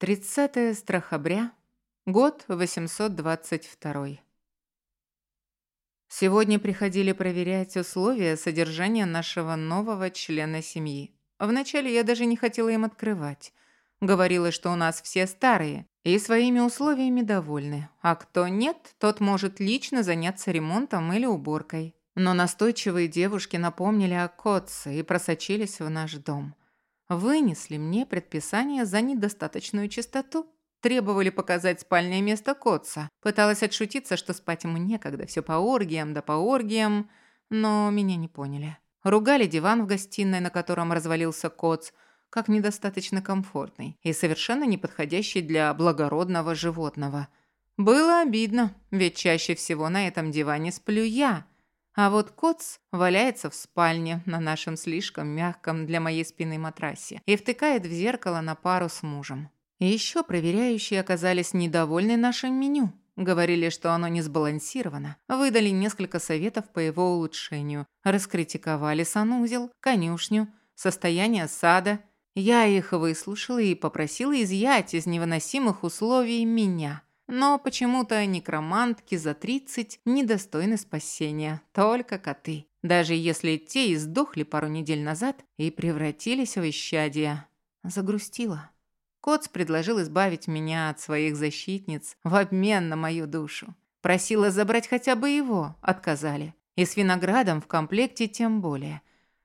30 страхобря, год 822. Сегодня приходили проверять условия содержания нашего нового члена семьи. Вначале я даже не хотела им открывать. Говорила, что у нас все старые и своими условиями довольны, а кто нет, тот может лично заняться ремонтом или уборкой. Но настойчивые девушки напомнили о Котце и просочились в наш дом. Вынесли мне предписание за недостаточную чистоту. Требовали показать спальное место Котца. Пыталась отшутиться, что спать ему некогда, все по оргиям да по оргиям, но меня не поняли. Ругали диван в гостиной, на котором развалился Коц, как недостаточно комфортный и совершенно неподходящий для благородного животного. Было обидно, ведь чаще всего на этом диване сплю я – а вот Коц валяется в спальне на нашем слишком мягком для моей спины матрасе и втыкает в зеркало на пару с мужем. еще проверяющие оказались недовольны нашим меню. Говорили, что оно не сбалансировано. Выдали несколько советов по его улучшению. Раскритиковали санузел, конюшню, состояние сада. Я их выслушала и попросила изъять из невыносимых условий меня – но почему-то некромантки за 30 недостойны спасения, только коты. Даже если те и сдохли пару недель назад и превратились в исчадия. Загрустила. Коц предложил избавить меня от своих защитниц в обмен на мою душу. Просила забрать хотя бы его, отказали. И с виноградом в комплекте тем более.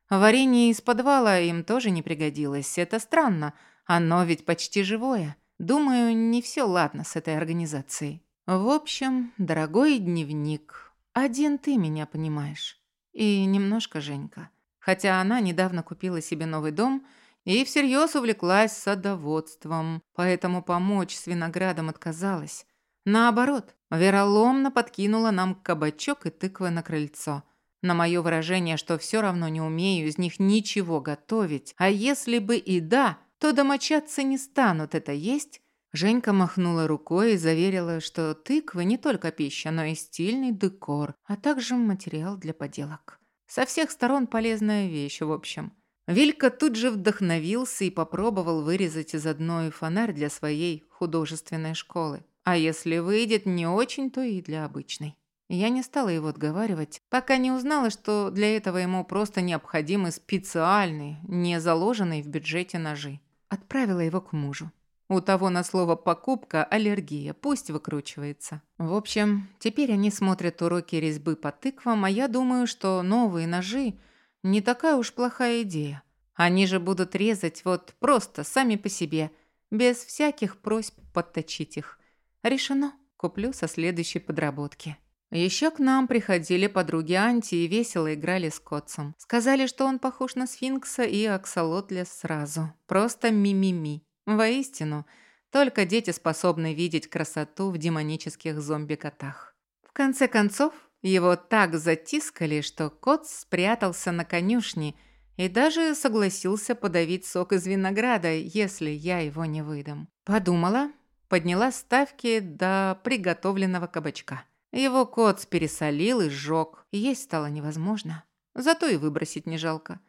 Варенье из подвала им тоже не пригодилось. Это странно, оно ведь почти живое. Думаю, не все ладно с этой организацией. В общем, дорогой дневник, один ты меня понимаешь. И немножко Женька. Хотя она недавно купила себе новый дом и всерьез увлеклась садоводством, поэтому помочь с виноградом отказалась. Наоборот, вероломно подкинула нам кабачок и тыквы на крыльцо. На мое выражение, что все равно не умею из них ничего готовить, а если бы и да – то домочадцы не станут это есть. Женька махнула рукой и заверила, что тыквы не только пища, но и стильный декор, а также материал для поделок. Со всех сторон полезная вещь, в общем. Вилька тут же вдохновился и попробовал вырезать из одной фонарь для своей художественной школы. А если выйдет не очень, то и для обычной. Я не стала его отговаривать, пока не узнала, что для этого ему просто необходимы специальные, не заложенные в бюджете ножи. Отправила его к мужу. У того на слово «покупка» аллергия, пусть выкручивается. В общем, теперь они смотрят уроки резьбы по тыквам, а я думаю, что новые ножи не такая уж плохая идея. Они же будут резать вот просто, сами по себе, без всяких просьб подточить их. Решено. Куплю со следующей подработки. Еще к нам приходили подруги Анти и весело играли с Котцем. Сказали, что он похож на сфинкса и аксолотля сразу. Просто ми-ми-ми. Воистину, только дети способны видеть красоту в демонических зомби-котах. В конце концов, его так затискали, что кот спрятался на конюшне и даже согласился подавить сок из винограда, если я его не выдам. Подумала, подняла ставки до приготовленного кабачка. Его кот пересолил и сжег. Есть стало невозможно. Зато и выбросить не жалко.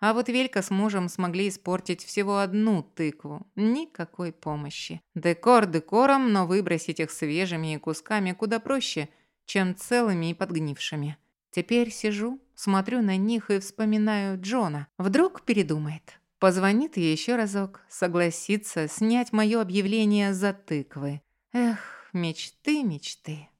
А вот Велька с мужем смогли испортить всего одну тыкву. Никакой помощи. Декор декором, но выбросить их свежими и кусками куда проще, чем целыми и подгнившими. Теперь сижу, смотрю на них и вспоминаю Джона. Вдруг передумает. Позвонит ей еще разок, согласится снять мое объявление за тыквы. Эх, мечты, мечты.